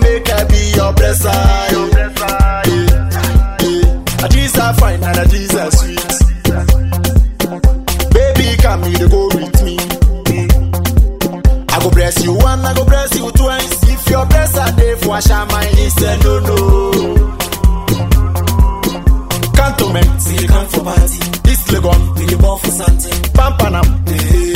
Make her be your blesser. Your blesser. Yeah, yeah. Adisa fine and Adisa sweet. Baby, come here go with me. I go bless you one, I go bless you twice. If your blesser day for Shama, he said no no. Cantonment, We come for party, East Legon, we the ball for something. Pampanam, Eh,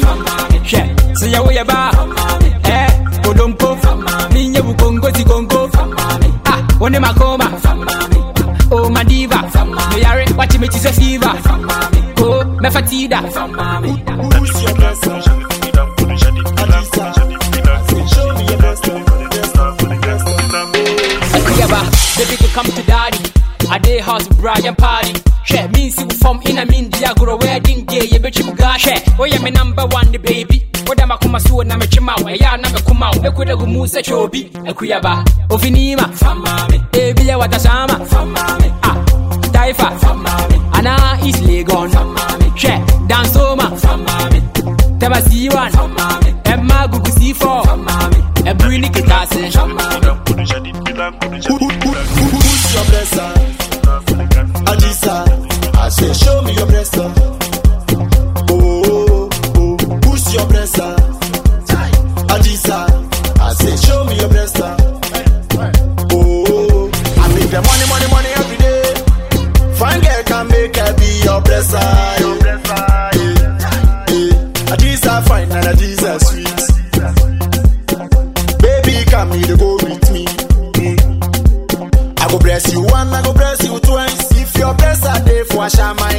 She, so ya we ba. Eh, kodompo. Ninye bukongo si kongo. Ah, one makoma. Oh my diva. No yare, watch me chise fever. Oh, me fatida. who's your blesser? Adisa, I say show me your blesser. Akuyaba, baby to come to daddy. A day house Brian party. Share me see we from in a mean diagro wedding day. You bet you buga share. Oh yeah, me number one the baby. Oda makuma suo na mechima wa ya na mekuma wa. Ekuda gumu se chobi. Akuyaba, ofinima. Famame. Ebi ya watashama. Famame. Ah, Taifa. Famame. Ana is Legon. Famame. Share, dance over. Famame. Teba C1. Famame. Emma gugu C4. Famame. Ebrini kitase. Famame. Who, who, who, who, who's your blesser? I go bless